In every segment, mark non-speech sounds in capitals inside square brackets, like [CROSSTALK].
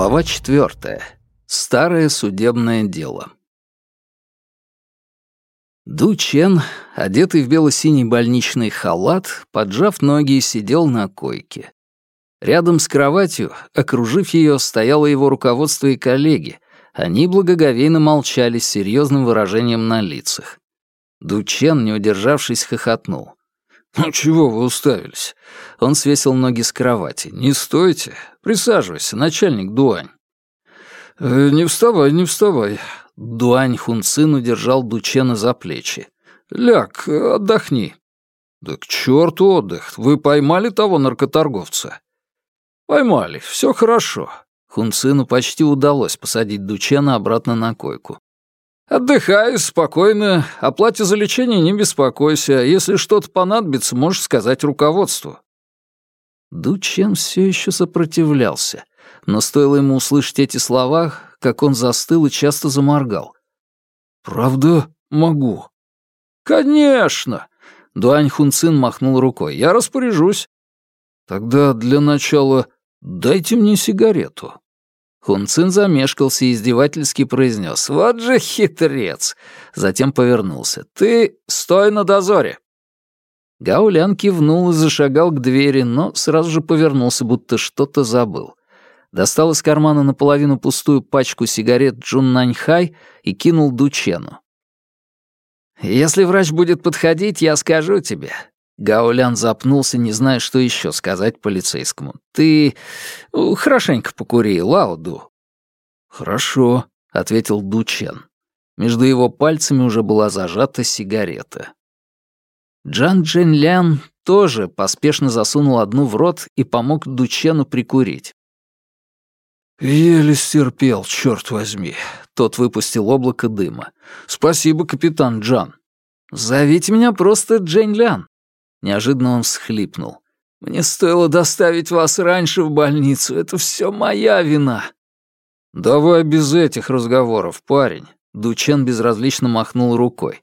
Глава четвертая. Старое судебное дело. Ду Чен, одетый в бело-синий больничный халат, поджав ноги, сидел на койке. Рядом с кроватью, окружив ее, стояло его руководство и коллеги. Они благоговейно молчали с серьезным выражением на лицах. Ду Чен, не удержавшись, хохотнул. «Ну чего вы уставились?» Он свесил ноги с кровати. «Не стойте. Присаживайся, начальник Дуань». «Э, «Не вставай, не вставай». Дуань Хунцин удержал Дучена за плечи. «Ляг, отдохни». «Да к черту отдых. Вы поймали того наркоторговца?» «Поймали. Все хорошо». Хунцину почти удалось посадить Дучена обратно на койку. «Отдыхай спокойно. О плате за лечение не беспокойся. Если что-то понадобится, можешь сказать руководству». Дучен все еще сопротивлялся, но стоило ему услышать эти слова, как он застыл и часто заморгал. «Правда могу?» «Конечно!» — Дуань Хунцин махнул рукой. «Я распоряжусь». «Тогда для начала дайте мне сигарету». Хунцин замешкался и издевательски произнес «Вот же хитрец!» Затем повернулся. «Ты стой на дозоре!» Гаулян кивнул и зашагал к двери, но сразу же повернулся, будто что-то забыл. Достал из кармана наполовину пустую пачку сигарет Джун Наньхай и кинул Дучену. «Если врач будет подходить, я скажу тебе. Гаулян запнулся, не зная, что еще сказать полицейскому. «Ты хорошенько покури, Лауду». «Хорошо», — ответил Дучен. Между его пальцами уже была зажата сигарета. Джан Джен Лян тоже поспешно засунул одну в рот и помог Дучену прикурить. «Еле стерпел, черт возьми!» Тот выпустил облако дыма. «Спасибо, капитан Джан». «Зовите меня просто Джен Лян», Неожиданно он всхлипнул. «Мне стоило доставить вас раньше в больницу. Это все моя вина». «Давай без этих разговоров, парень». Дучен безразлично махнул рукой.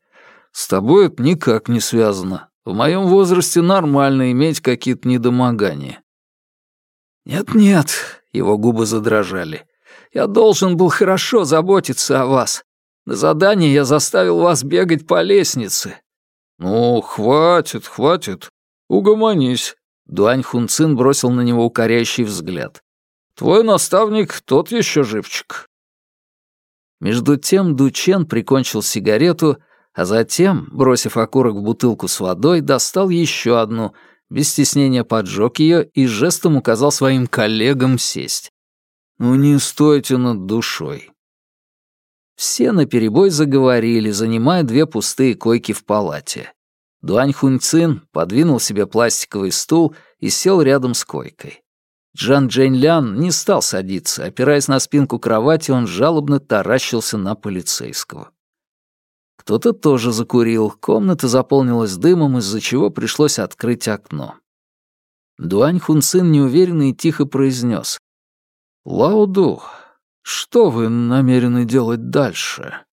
«С тобой это никак не связано. В моем возрасте нормально иметь какие-то недомогания». «Нет-нет», — его губы задрожали. «Я должен был хорошо заботиться о вас. На задание я заставил вас бегать по лестнице. «Ну, хватит, хватит. Угомонись». Дуань Хунцин бросил на него укоряющий взгляд. «Твой наставник тот еще живчик». Между тем Дучен прикончил сигарету, а затем, бросив окурок в бутылку с водой, достал еще одну, без стеснения поджег ее и жестом указал своим коллегам сесть. «Ну не стойте над душой». Все наперебой заговорили, занимая две пустые койки в палате. Дуань Хуньцин подвинул себе пластиковый стул и сел рядом с койкой. Джан Джейн Лян не стал садиться, опираясь на спинку кровати, он жалобно таращился на полицейского. Кто-то тоже закурил, комната заполнилась дымом, из-за чего пришлось открыть окно. Дуань Хунцин неуверенно и тихо произнес. «Лауду, что вы намерены делать дальше?»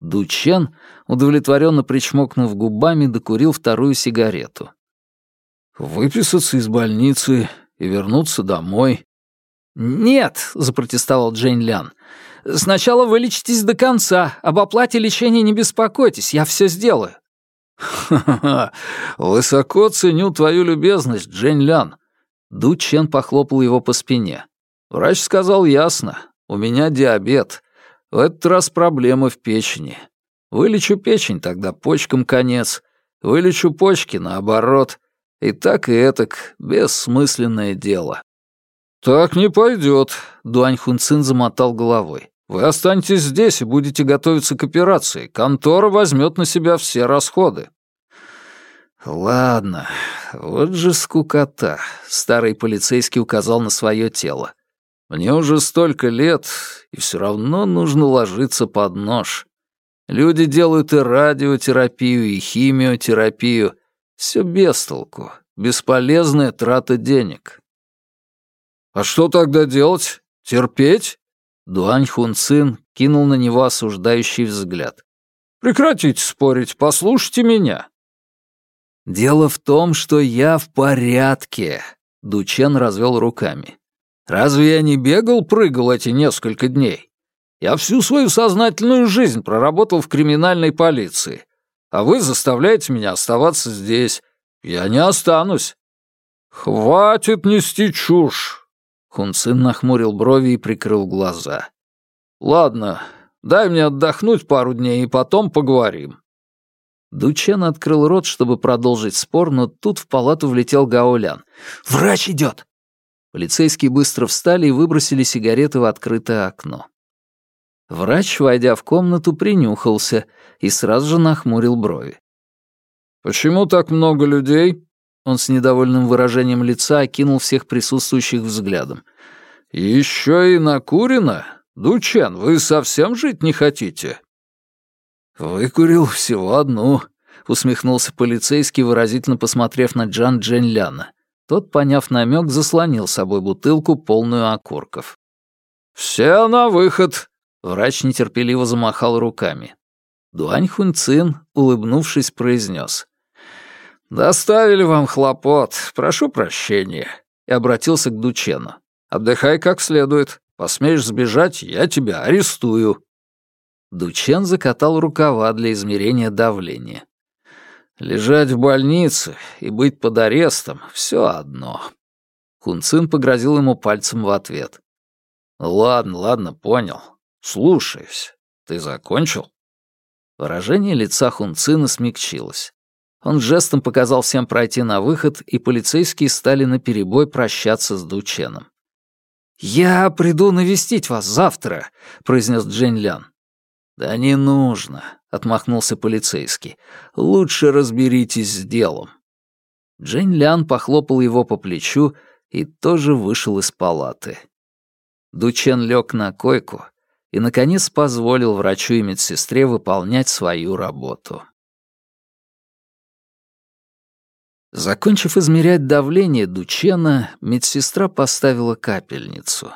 Дучен, удовлетворенно причмокнув губами, докурил вторую сигарету. «Выписаться из больницы и вернуться домой». «Нет», — запротестовал Джейн Лян. «Сначала вылечитесь до конца. Об оплате лечения не беспокойтесь, я все сделаю». «Ха-ха-ха! Высоко ценю твою любезность, Джейн Лян!» Ду Чен похлопал его по спине. Врач сказал ясно. У меня диабет. В этот раз проблемы в печени. Вылечу печень, тогда почкам конец. Вылечу почки, наоборот. И так и этак, бессмысленное дело. «Так не пойдет», — Дуань Хунцин замотал головой. «Вы останетесь здесь и будете готовиться к операции. Контора возьмет на себя все расходы». «Ладно, вот же скукота», — старый полицейский указал на свое тело. Мне уже столько лет, и все равно нужно ложиться под нож. Люди делают и радиотерапию, и химиотерапию. Все без толку, бесполезная трата денег. «А что тогда делать? Терпеть?» Дуань Хунцин кинул на него осуждающий взгляд. «Прекратите спорить, послушайте меня». «Дело в том, что я в порядке», — Дучен развел руками. Разве я не бегал, прыгал эти несколько дней? Я всю свою сознательную жизнь проработал в криминальной полиции. А вы заставляете меня оставаться здесь. Я не останусь. Хватит нести чушь. Хунцин нахмурил брови и прикрыл глаза. Ладно, дай мне отдохнуть пару дней и потом поговорим. Дучен открыл рот, чтобы продолжить спор, но тут в палату влетел Гаолян. «Врач идет!» Полицейские быстро встали и выбросили сигареты в открытое окно. Врач, войдя в комнату, принюхался и сразу же нахмурил брови. «Почему так много людей?» Он с недовольным выражением лица окинул всех присутствующих взглядом. «Еще и накурено? Дучен, вы совсем жить не хотите?» «Выкурил всего одну», — усмехнулся полицейский, выразительно посмотрев на Джан Дженляна. Тот, поняв намек, заслонил собой бутылку, полную окурков. «Все на выход!» — врач нетерпеливо замахал руками. Дуань Хунцин, улыбнувшись, произнес. «Доставили вам хлопот. Прошу прощения». И обратился к Дучену. «Отдыхай как следует. Посмеешь сбежать, я тебя арестую». Дучен закатал рукава для измерения давления. Лежать в больнице и быть под арестом — все одно. Хунцин погрозил ему пальцем в ответ. «Ладно, ладно, понял. Слушаюсь. Ты закончил?» Выражение лица Хунцина смягчилось. Он жестом показал всем пройти на выход, и полицейские стали наперебой прощаться с Дученом. «Я приду навестить вас завтра», — произнес Джень Лян. «Да не нужно», — отмахнулся полицейский. «Лучше разберитесь с делом». Джень Лян похлопал его по плечу и тоже вышел из палаты. Дучен лег на койку и, наконец, позволил врачу и медсестре выполнять свою работу. Закончив измерять давление Дучена, медсестра поставила капельницу.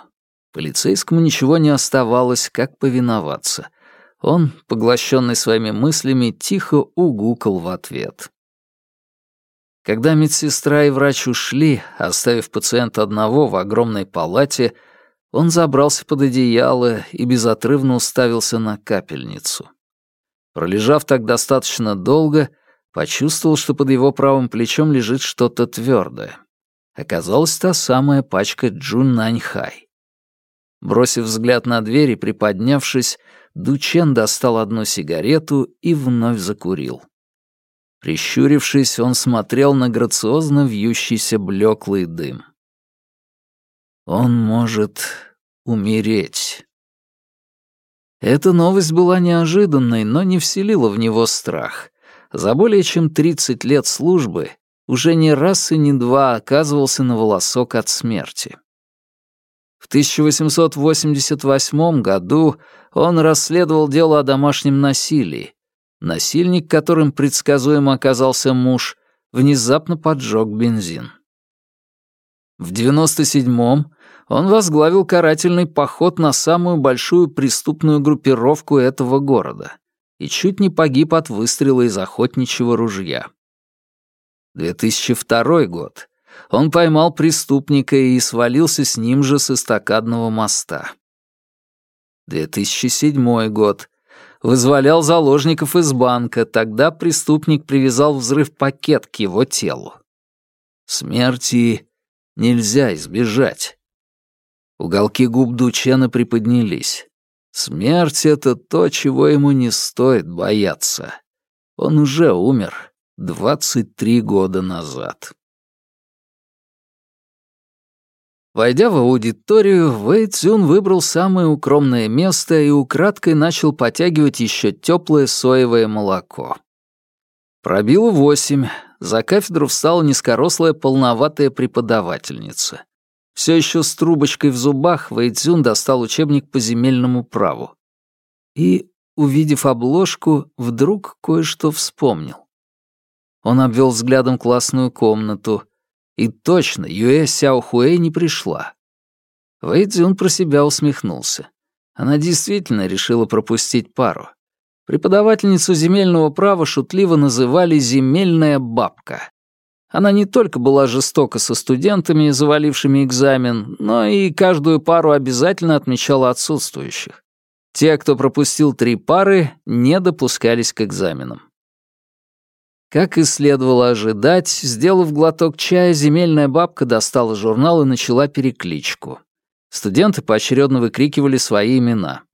Полицейскому ничего не оставалось, как повиноваться — он, поглощенный своими мыслями, тихо угукал в ответ. Когда медсестра и врач ушли, оставив пациента одного в огромной палате, он забрался под одеяло и безотрывно уставился на капельницу. Пролежав так достаточно долго, почувствовал, что под его правым плечом лежит что-то твердое. Оказалась та самая пачка Джун Наньхай. Бросив взгляд на дверь и приподнявшись, Дучен достал одну сигарету и вновь закурил. Прищурившись, он смотрел на грациозно вьющийся блеклый дым. Он может умереть. Эта новость была неожиданной, но не вселила в него страх. За более чем 30 лет службы уже не раз и не два оказывался на волосок от смерти. В 1888 году он расследовал дело о домашнем насилии. Насильник, которым предсказуемо оказался муж, внезапно поджег бензин. В 97-м он возглавил карательный поход на самую большую преступную группировку этого города и чуть не погиб от выстрела из охотничьего ружья. 2002 год он поймал преступника и свалился с ним же с эстакадного моста. 2007 год. Вызволял заложников из банка, тогда преступник привязал взрыв-пакет к его телу. Смерти нельзя избежать. Уголки губ Дучена приподнялись. Смерть — это то, чего ему не стоит бояться. Он уже умер 23 года назад. Войдя в аудиторию, Вэй Цюн выбрал самое укромное место и украдкой начал потягивать еще теплое соевое молоко. Пробило восемь. За кафедру встала низкорослая полноватая преподавательница. Все еще с трубочкой в зубах Вэй Цюн достал учебник по земельному праву. И, увидев обложку, вдруг кое-что вспомнил. Он обвел взглядом классную комнату — и точно, Юэ Сяохуэй не пришла. Вэй Цзюн про себя усмехнулся. Она действительно решила пропустить пару. Преподавательницу земельного права шутливо называли «земельная бабка». Она не только была жестока со студентами, завалившими экзамен, но и каждую пару обязательно отмечала отсутствующих. Те, кто пропустил три пары, не допускались к экзаменам. Как и следовало ожидать, сделав глоток чая, земельная бабка достала журнал и начала перекличку. Студенты поочередно выкрикивали свои имена.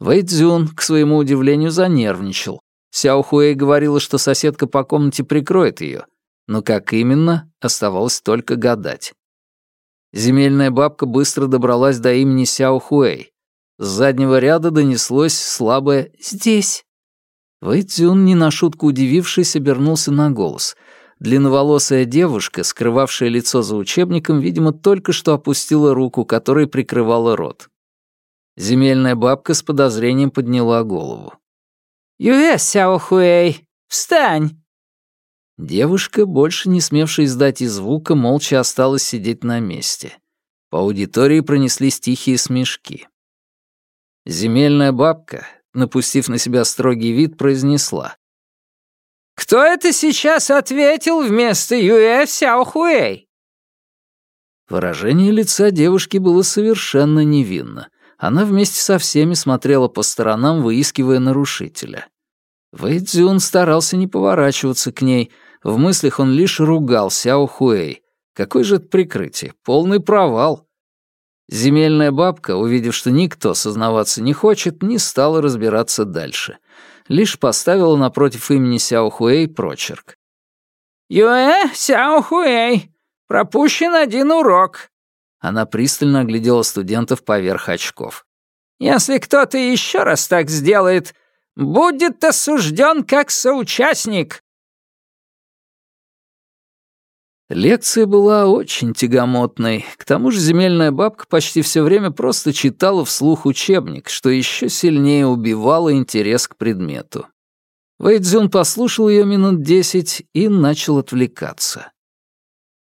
Вэйдзюн, к своему удивлению, занервничал. Сяо Хуэй говорила, что соседка по комнате прикроет ее, но как именно, оставалось только гадать. Земельная бабка быстро добралась до имени Сяо Хуэй. С заднего ряда донеслось слабое «здесь». Вэйцзюн, не на шутку удивившись, обернулся на голос. Длинноволосая девушка, скрывавшая лицо за учебником, видимо, только что опустила руку, которой прикрывала рот. Земельная бабка с подозрением подняла голову. «Юэ, Сяо Хуэй, встань!» Девушка, больше не смевшая издать и звука, молча осталась сидеть на месте. По аудитории пронеслись тихие смешки. Земельная бабка, напустив на себя строгий вид, произнесла. «Кто это сейчас ответил вместо Юэ Сяохуэй?» Выражение лица девушки было совершенно невинно. Она вместе со всеми смотрела по сторонам, выискивая нарушителя. Вэйдзюн старался не поворачиваться к ней. В мыслях он лишь ругал Сяо Хуэй. Какой же это прикрытие? Полный провал. Земельная бабка, увидев, что никто сознаваться не хочет, не стала разбираться дальше. Лишь поставила напротив имени Сяо Хуэй прочерк. «Юэ Сяо Хуэй, пропущен один урок». Она пристально оглядела студентов поверх очков. «Если кто-то еще раз так сделает, будет осужден как соучастник». Лекция была очень тягомотной. К тому же земельная бабка почти все время просто читала вслух учебник, что еще сильнее убивало интерес к предмету. Вэйдзюн послушал ее минут десять и начал отвлекаться.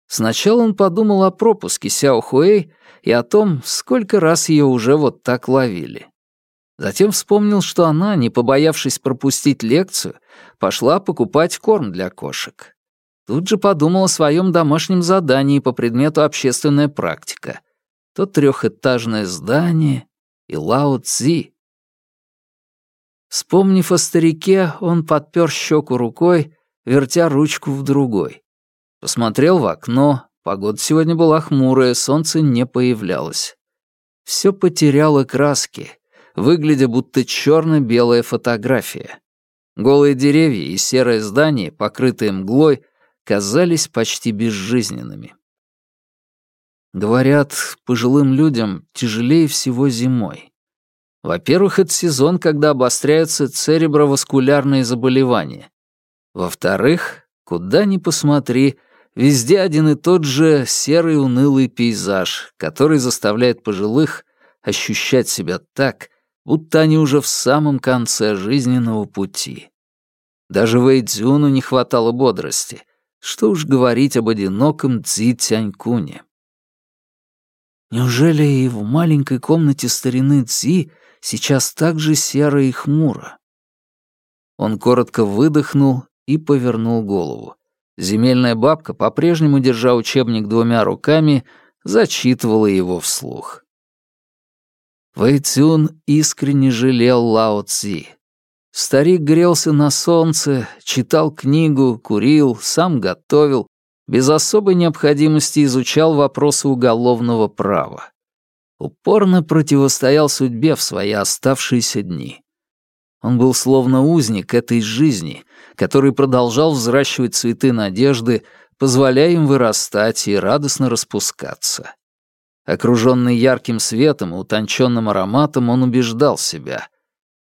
Сначала он подумал о пропуске Сяо Хуэй и о том, сколько раз ее уже вот так ловили. Затем вспомнил, что она, не побоявшись пропустить лекцию, пошла покупать корм для кошек. Тут же подумал о своем домашнем задании по предмету «Общественная практика». То трехэтажное здание и Лао Цзи. Вспомнив о старике, он подпер щеку рукой, вертя ручку в другой. Посмотрел в окно, погода сегодня была хмурая, солнце не появлялось. Все потеряло краски, выглядя будто черно-белая фотография. Голые деревья и серое здание, покрытые мглой, казались почти безжизненными. Говорят, пожилым людям тяжелее всего зимой. Во-первых, это сезон, когда обостряются цереброваскулярные заболевания. Во-вторых, куда ни посмотри, везде один и тот же серый унылый пейзаж, который заставляет пожилых ощущать себя так, будто они уже в самом конце жизненного пути. Даже Вэйдзюну не хватало бодрости — что уж говорить об одиноком Цзи Тянькуне. Неужели и в маленькой комнате старины Цзи сейчас так же серо и хмуро? Он коротко выдохнул и повернул голову. Земельная бабка, по-прежнему держа учебник двумя руками, зачитывала его вслух. Вэйцюн искренне жалел Лао Цзи. Старик грелся на солнце, читал книгу, курил, сам готовил, без особой необходимости изучал вопросы уголовного права. Упорно противостоял судьбе в свои оставшиеся дни. Он был словно узник этой жизни, который продолжал взращивать цветы надежды, позволяя им вырастать и радостно распускаться. Окруженный ярким светом и утонченным ароматом, он убеждал себя.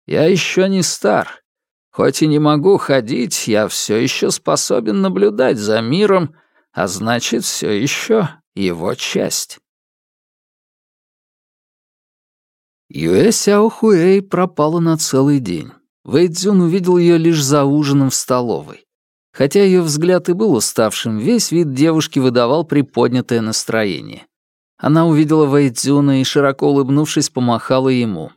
Я еще не стар. Хоть и не могу ходить, я все еще способен наблюдать за миром, а значит, все еще его часть. Юэ Сяо Хуэй пропала на целый день. Вэйдзюн увидел ее лишь за ужином в столовой. Хотя ее взгляд и был уставшим, весь вид девушки выдавал приподнятое настроение. Она увидела Вэйдзюна и, широко улыбнувшись, помахала ему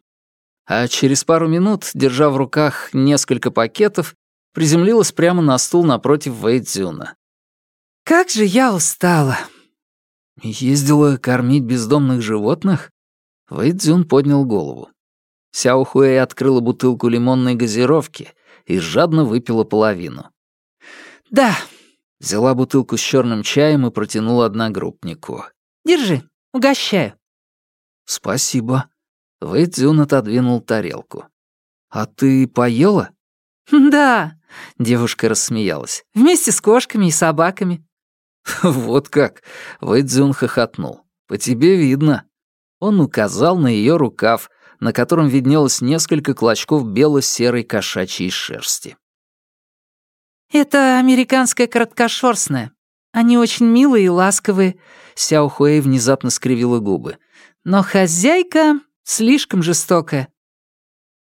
а через пару минут, держа в руках несколько пакетов, приземлилась прямо на стул напротив Вэйдзюна. как же я устала!» «Ездила кормить бездомных животных?» Вэйдзюн поднял голову. Сяо Хуэй открыла бутылку лимонной газировки и жадно выпила половину. «Да». Взяла бутылку с черным чаем и протянула одногруппнику. «Держи, угощаю». «Спасибо». Вэйдзюн отодвинул тарелку. «А ты поела?» [LAUGHS] «Да», — девушка рассмеялась. «Вместе с кошками и собаками». [LAUGHS] «Вот как!» — Вэйдзюн хохотнул. «По тебе видно». Он указал на ее рукав, на котором виднелось несколько клочков бело-серой кошачьей шерсти. «Это американская короткошерстная. Они очень милые и ласковые», — Сяо Хуэй внезапно скривила губы. «Но хозяйка слишком жестокая».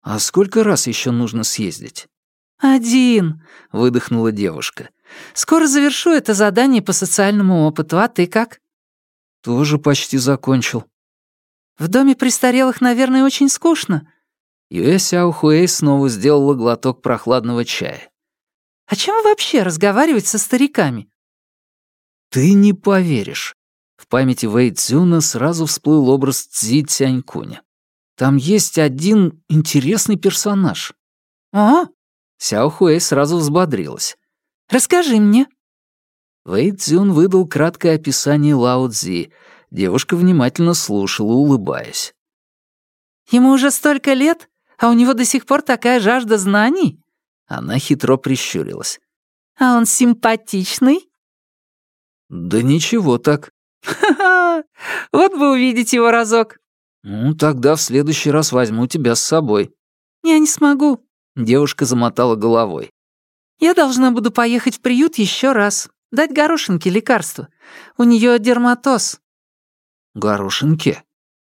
«А сколько раз еще нужно съездить?» «Один», — выдохнула девушка. «Скоро завершу это задание по социальному опыту, а ты как?» «Тоже почти закончил». «В доме престарелых, наверное, очень скучно». Юэ Сяо Хуэй снова сделала глоток прохладного чая. «О чем вообще разговаривать со стариками?» «Ты не поверишь». В памяти Вэй Цзюна сразу всплыл образ Цзи Цянькуня. Там есть один интересный персонаж. «А?» Сяо Хуэй сразу взбодрилась. «Расскажи мне». Вэй Цзюн выдал краткое описание Лао Цзи. Девушка внимательно слушала, улыбаясь. «Ему уже столько лет, а у него до сих пор такая жажда знаний?» Она хитро прищурилась. «А он симпатичный?» «Да ничего так». «Ха-ха! [LAUGHS] Вот бы увидеть его разок». «Ну, тогда в следующий раз возьму тебя с собой». «Я не смогу». Девушка замотала головой. «Я должна буду поехать в приют еще раз, дать горошинке лекарство. У нее дерматоз». «Горошинки?»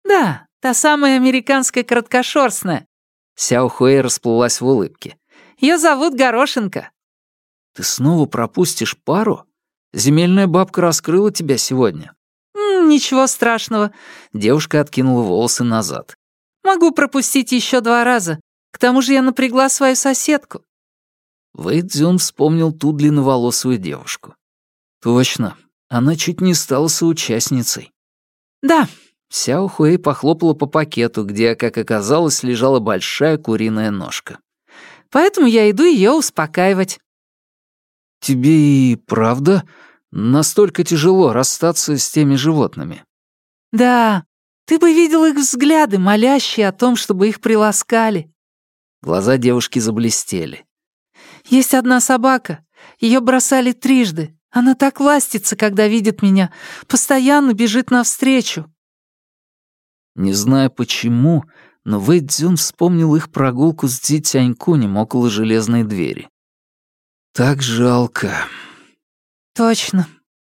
«Да, та самая американская короткошерстная». Сяо Хуэй расплылась в улыбке. Ее зовут Горошинка». «Ты снова пропустишь пару? Земельная бабка раскрыла тебя сегодня». «Ничего страшного», — девушка откинула волосы назад. «Могу пропустить еще два раза. К тому же я напрягла свою соседку». Вэй Цзюн вспомнил ту длинноволосую девушку. «Точно, она чуть не стала соучастницей». «Да». Сяо Хуэй похлопала по пакету, где, как оказалось, лежала большая куриная ножка поэтому я иду ее успокаивать». «Тебе и правда настолько тяжело расстаться с теми животными?» «Да, ты бы видел их взгляды, молящие о том, чтобы их приласкали». Глаза девушки заблестели. «Есть одна собака. Ее бросали трижды. Она так ластится, когда видит меня. Постоянно бежит навстречу». Не зная почему, но Вэй Цзюн вспомнил их прогулку с Цзи Тянькунем около железной двери. «Так жалко». «Точно».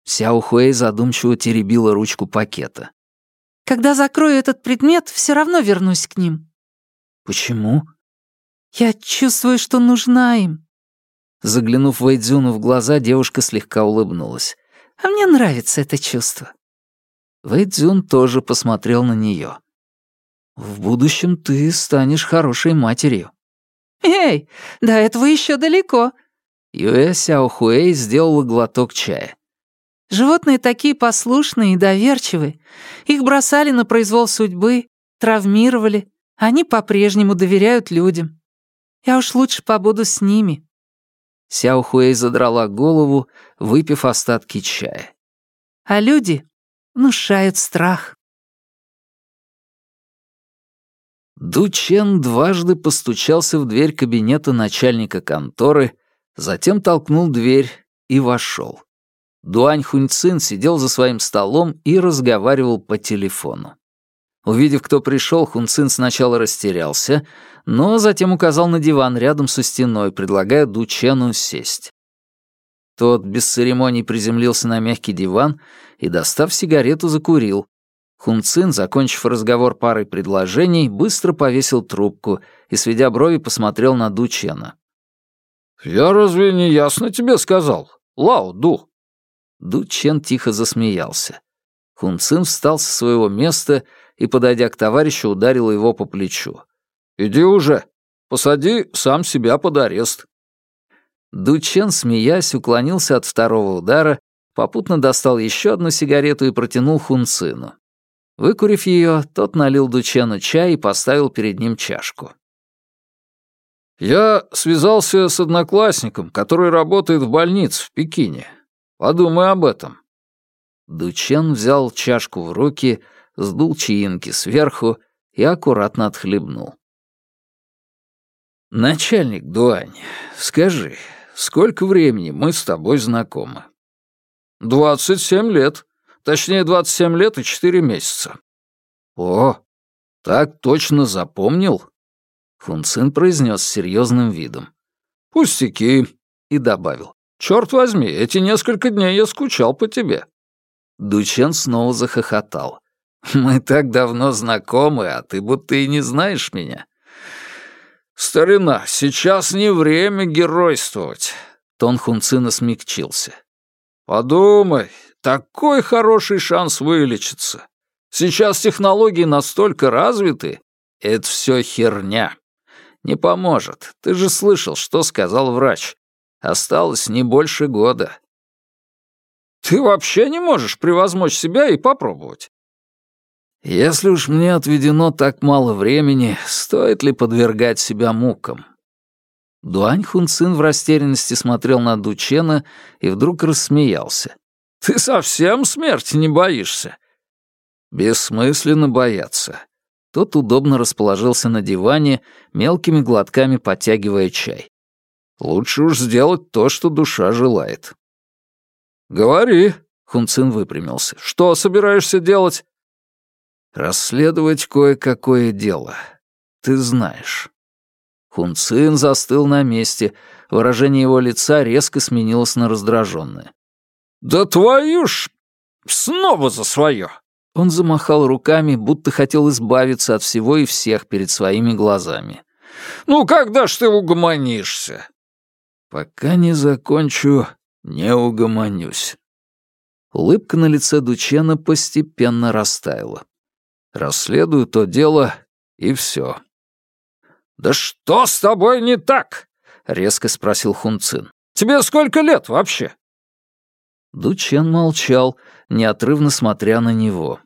Сяо Хуэй задумчиво теребила ручку пакета. «Когда закрою этот предмет, все равно вернусь к ним». «Почему?» «Я чувствую, что нужна им». Заглянув Вэйдзюну в глаза, девушка слегка улыбнулась. «А мне нравится это чувство». Вэйдзюн тоже посмотрел на нее. В будущем ты станешь хорошей матерью. Эй, до этого еще далеко. Юэ Сяохуэй сделала глоток чая. Животные такие послушные и доверчивые. Их бросали на произвол судьбы, травмировали. Они по-прежнему доверяют людям. Я уж лучше побуду с ними. Сяо Хуэй задрала голову, выпив остатки чая. А люди внушают страх. Ду Чен дважды постучался в дверь кабинета начальника конторы, затем толкнул дверь и вошел. Дуань Хуньцин сидел за своим столом и разговаривал по телефону. Увидев, кто пришел, Хунцин сначала растерялся, но затем указал на диван рядом со стеной, предлагая Ду Чену сесть. Тот без церемоний приземлился на мягкий диван и, достав сигарету, закурил, Хунцин, закончив разговор парой предложений, быстро повесил трубку и, сведя брови, посмотрел на Ду Чена. «Я разве не ясно тебе сказал? Лао, Ду!» Ду Чен тихо засмеялся. Хунцин встал со своего места и, подойдя к товарищу, ударил его по плечу. «Иди уже! Посади сам себя под арест!» Ду Чен, смеясь, уклонился от второго удара попутно достал еще одну сигарету и протянул Хунцину. Выкурив ее, тот налил Дучену чай и поставил перед ним чашку. «Я связался с одноклассником, который работает в больнице в Пекине. Подумай об этом». Дучен взял чашку в руки, сдул чаинки сверху и аккуратно отхлебнул. «Начальник Дуань, скажи, сколько времени мы с тобой знакомы?» «Двадцать семь лет. Точнее, двадцать семь лет и четыре месяца». «О, так точно запомнил?» Хунцин произнес серьезным видом. «Пустяки», и добавил. «Черт возьми, эти несколько дней я скучал по тебе». Дучен снова захохотал. «Мы так давно знакомы, а ты будто и не знаешь меня. «Старина, сейчас не время геройствовать!» Тон Хунцина смягчился. «Подумай, такой хороший шанс вылечиться. Сейчас технологии настолько развиты, это все херня. Не поможет. Ты же слышал, что сказал врач. Осталось не больше года. Ты вообще не можешь превозмочь себя и попробовать. Если уж мне отведено так мало времени, стоит ли подвергать себя мукам? Дуань Хунцин в растерянности смотрел на Дучена и вдруг рассмеялся. «Ты совсем смерти не боишься?» «Бессмысленно бояться». Тот удобно расположился на диване, мелкими глотками подтягивая чай. «Лучше уж сделать то, что душа желает». «Говори», — Хунцин выпрямился. «Что собираешься делать?» Расследовать кое-какое дело. Ты знаешь. Хунцин застыл на месте. Выражение его лица резко сменилось на раздраженное. «Да твою ж! Снова за свое!» Он замахал руками, будто хотел избавиться от всего и всех перед своими глазами. «Ну, когда ж ты угомонишься?» «Пока не закончу, не угомонюсь». Улыбка на лице Дучена постепенно растаяла. Расследую то дело, и все. «Да что с тобой не так?» — резко спросил Хунцин. «Тебе сколько лет вообще?» Дучен молчал, неотрывно смотря на него.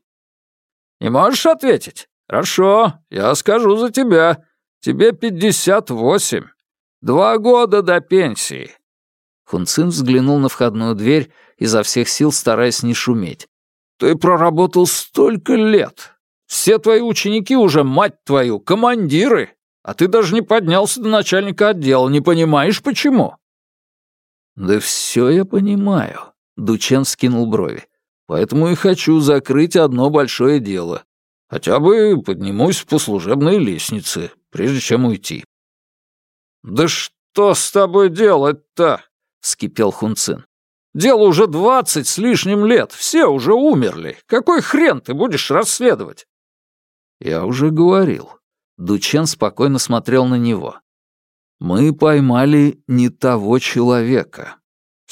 «Не можешь ответить? Хорошо, я скажу за тебя. Тебе пятьдесят восемь. Два года до пенсии». Хунцин взглянул на входную дверь, изо всех сил стараясь не шуметь. «Ты проработал столько лет. Все твои ученики уже, мать твою, командиры, а ты даже не поднялся до начальника отдела, не понимаешь, почему?» «Да все я понимаю», — Дучен скинул брови. «Поэтому и хочу закрыть одно большое дело. Хотя бы поднимусь по служебной лестнице, прежде чем уйти». «Да что с тобой делать-то?» — вскипел Хунцин. «Дело уже двадцать с лишним лет, все уже умерли. Какой хрен ты будешь расследовать?» «Я уже говорил». Дучен спокойно смотрел на него. «Мы поймали не того человека».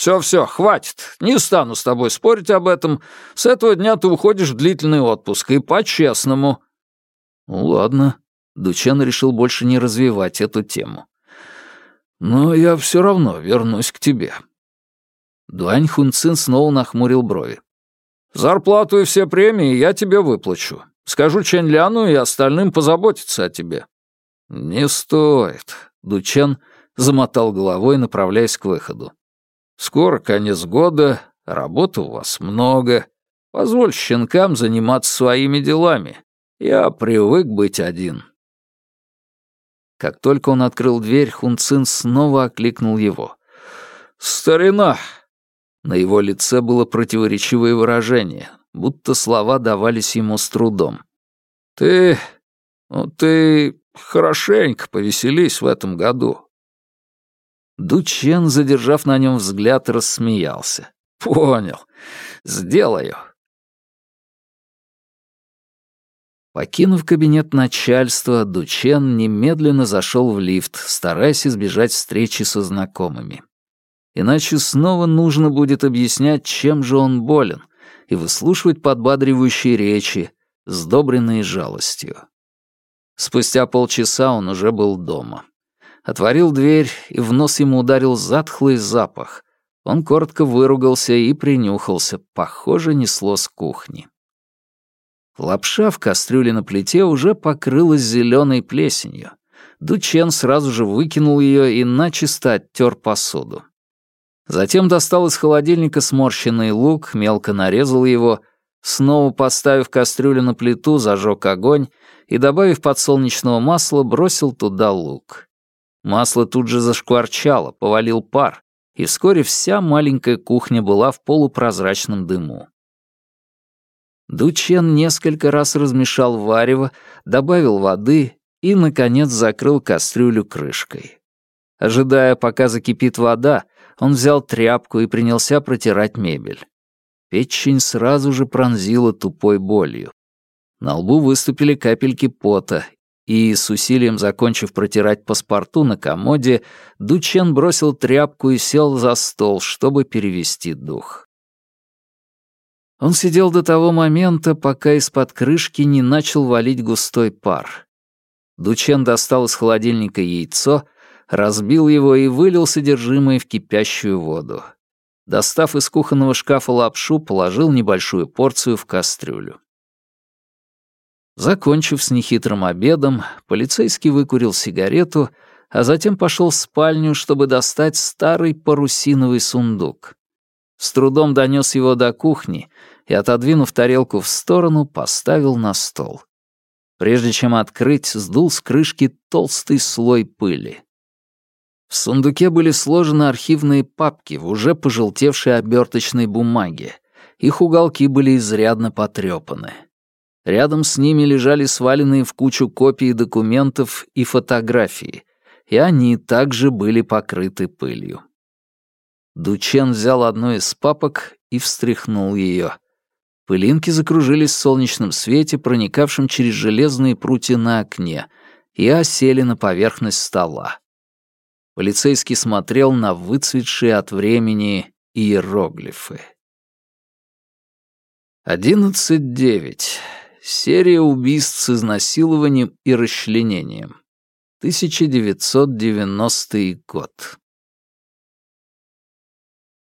«Все-все, хватит. Не стану с тобой спорить об этом. С этого дня ты уходишь в длительный отпуск, и по-честному». «Ну ладно». Дучен решил больше не развивать эту тему. «Но я все равно вернусь к тебе». Дуань Хунцин снова нахмурил брови. «Зарплату и все премии я тебе выплачу. Скажу Чен Ляну и остальным позаботиться о тебе». «Не стоит», — Дучен замотал головой, направляясь к выходу. «Скоро конец года, работы у вас много. Позволь щенкам заниматься своими делами. Я привык быть один». Как только он открыл дверь, Хунцин снова окликнул его. «Старина!» На его лице было противоречивое выражение, будто слова давались ему с трудом. «Ты... ну ты хорошенько повеселись в этом году». Дучен, задержав на нем взгляд, рассмеялся. «Понял. Сделаю». Покинув кабинет начальства, Дучен немедленно зашел в лифт, стараясь избежать встречи со знакомыми. Иначе снова нужно будет объяснять, чем же он болен, и выслушивать подбадривающие речи, сдобренные жалостью. Спустя полчаса он уже был дома. Отворил дверь, и в нос ему ударил затхлый запах. Он коротко выругался и принюхался. Похоже, несло с кухни. Лапша в кастрюле на плите уже покрылась зеленой плесенью. Дучен сразу же выкинул ее и начисто оттер посуду. Затем достал из холодильника сморщенный лук, мелко нарезал его, снова поставив кастрюлю на плиту, зажег огонь и, добавив подсолнечного масла, бросил туда лук. Масло тут же зашкварчало, повалил пар, и вскоре вся маленькая кухня была в полупрозрачном дыму. Дучен несколько раз размешал варево, добавил воды и, наконец, закрыл кастрюлю крышкой. Ожидая, пока закипит вода, он взял тряпку и принялся протирать мебель. Печень сразу же пронзила тупой болью. На лбу выступили капельки пота, и, с усилием закончив протирать паспорту на комоде, Дучен бросил тряпку и сел за стол, чтобы перевести дух. Он сидел до того момента, пока из-под крышки не начал валить густой пар. Дучен достал из холодильника яйцо, разбил его и вылил содержимое в кипящую воду. Достав из кухонного шкафа лапшу, положил небольшую порцию в кастрюлю. Закончив с нехитрым обедом, полицейский выкурил сигарету, а затем пошел в спальню, чтобы достать старый парусиновый сундук. С трудом донес его до кухни и, отодвинув тарелку в сторону, поставил на стол. Прежде чем открыть, сдул с крышки толстый слой пыли. В сундуке были сложены архивные папки в уже пожелтевшей оберточной бумаге. Их уголки были изрядно потрепаны. Рядом с ними лежали сваленные в кучу копии документов и фотографии, и они также были покрыты пылью. Дучен взял одну из папок и встряхнул ее. Пылинки закружились в солнечном свете, проникавшем через железные прутья на окне, и осели на поверхность стола. Полицейский смотрел на выцветшие от времени иероглифы. Одиннадцать девять. Серия убийств с изнасилованием и расчленением. 1990 год.